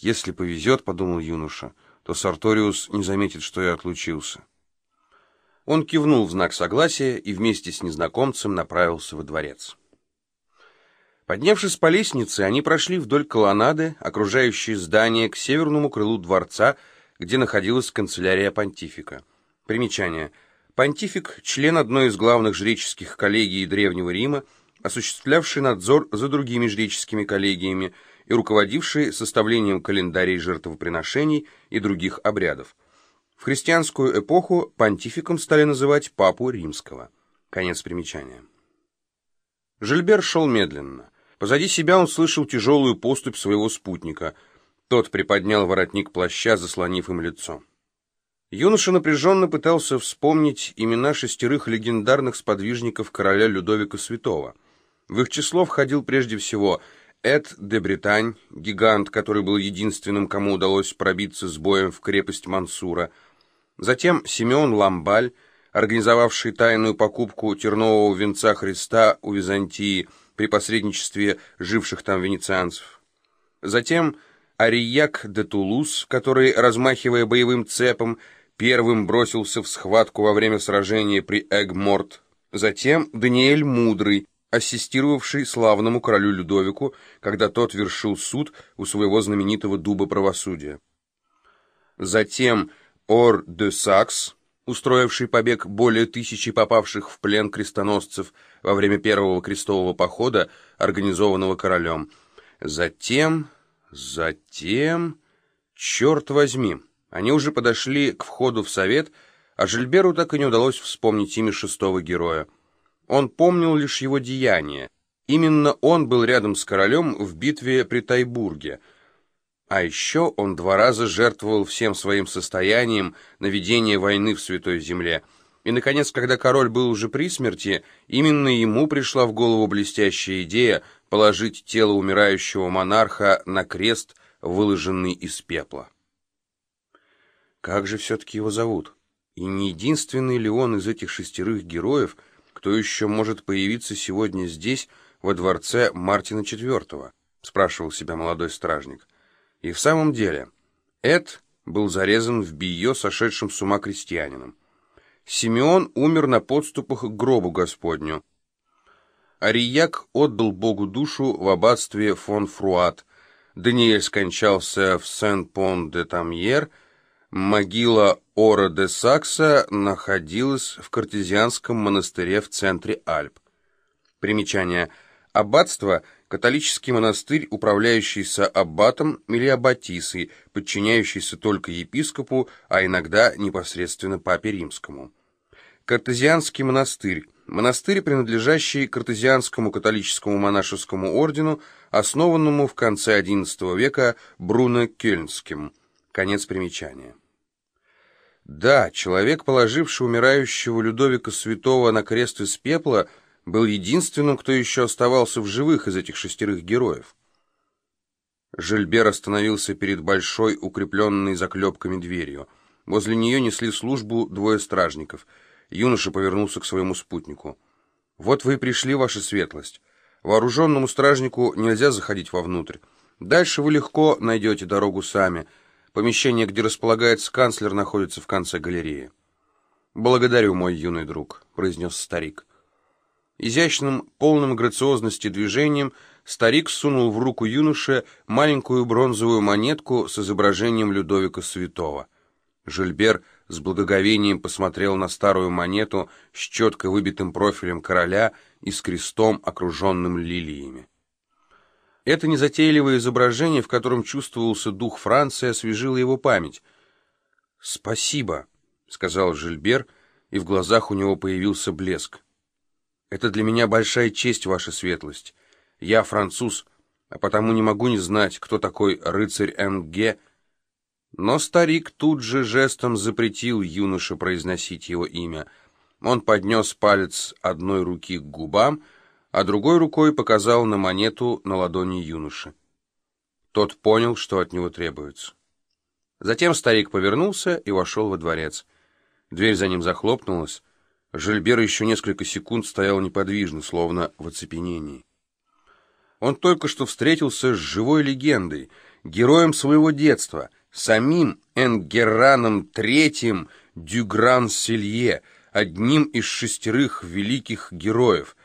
«Если повезет, — подумал юноша, — то Сарториус не заметит, что я отлучился». Он кивнул в знак согласия и вместе с незнакомцем направился во дворец. Поднявшись по лестнице, они прошли вдоль колоннады, окружающей здание, к северному крылу дворца, где находилась канцелярия понтифика. Примечание. Понтифик – член одной из главных жреческих коллегий Древнего Рима, осуществлявший надзор за другими жреческими коллегиями и руководивший составлением календарей жертвоприношений и других обрядов. В христианскую эпоху понтификом стали называть папу римского. Конец примечания. Жильбер шел медленно. Позади себя он слышал тяжелую поступь своего спутника. Тот приподнял воротник плаща, заслонив им лицо. Юноша напряженно пытался вспомнить имена шестерых легендарных сподвижников короля Людовика Святого. В их число входил прежде всего Эд де Британь, гигант, который был единственным, кому удалось пробиться с боем в крепость Мансура, затем Симеон Ламбаль, организовавший тайную покупку тернового венца Христа у Византии при посредничестве живших там венецианцев, затем Арияк де Тулус, который, размахивая боевым цепом, первым бросился в схватку во время сражения при Эгморт, затем Даниэль Мудрый, ассистировавший славному королю Людовику, когда тот вершил суд у своего знаменитого дуба правосудия. Затем Ор де Сакс, устроивший побег более тысячи попавших в плен крестоносцев во время первого крестового похода, организованного королем. Затем, затем... Черт возьми, они уже подошли к входу в совет, а Жильберу так и не удалось вспомнить имя шестого героя. Он помнил лишь его деяния. Именно он был рядом с королем в битве при Тайбурге. А еще он два раза жертвовал всем своим состоянием на ведение войны в Святой Земле. И, наконец, когда король был уже при смерти, именно ему пришла в голову блестящая идея положить тело умирающего монарха на крест, выложенный из пепла. Как же все-таки его зовут? И не единственный ли он из этих шестерых героев — кто еще может появиться сегодня здесь, во дворце Мартина IV? Спрашивал себя молодой стражник. И в самом деле, Эд был зарезан в био сошедшим с ума крестьянином. Симеон умер на подступах к гробу Господню. Арияк отдал Богу душу в аббатстве фон Фруат. Даниэль скончался в Сен-Пон-де-Тамьер, Могила Ора де Сакса находилась в картезианском монастыре в центре Альп. Примечание. Аббатство – католический монастырь, управляющийся аббатом или аббатисой, подчиняющийся только епископу, а иногда непосредственно папе римскому. Картезианский монастырь – монастырь, принадлежащий картезианскому католическому монашескому ордену, основанному в конце XI века Бруно Кёльнским. Конец примечания. Да, человек, положивший умирающего Людовика Святого на крест из пепла, был единственным, кто еще оставался в живых из этих шестерых героев. Жильбер остановился перед большой, укрепленной заклепками дверью. Возле нее несли службу двое стражников. Юноша повернулся к своему спутнику. «Вот вы и пришли, ваша светлость. Вооруженному стражнику нельзя заходить вовнутрь. Дальше вы легко найдете дорогу сами». Помещение, где располагается канцлер, находится в конце галереи. «Благодарю, мой юный друг», — произнес старик. Изящным, полным грациозности движением старик сунул в руку юноше маленькую бронзовую монетку с изображением Людовика Святого. Жильбер с благоговением посмотрел на старую монету с четко выбитым профилем короля и с крестом, окруженным лилиями. Это незатейливое изображение, в котором чувствовался дух Франции, освежило его память. «Спасибо», — сказал Жильбер, и в глазах у него появился блеск. «Это для меня большая честь, ваша светлость. Я француз, а потому не могу не знать, кто такой рыцарь М.Г., но старик тут же жестом запретил юноше произносить его имя. Он поднес палец одной руки к губам, а другой рукой показал на монету на ладони юноши. Тот понял, что от него требуется. Затем старик повернулся и вошел во дворец. Дверь за ним захлопнулась. Жильбер еще несколько секунд стоял неподвижно, словно в оцепенении. Он только что встретился с живой легендой, героем своего детства, самим Энгераном III Дюгран-Селье, одним из шестерых великих героев,